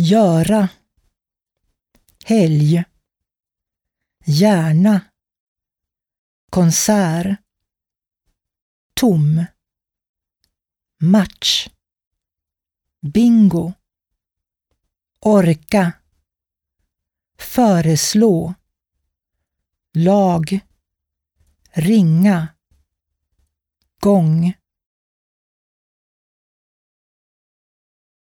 göra, helg, gärna, konsert, tom, match, bingo, orka, föreslå, lag, ringa, gång,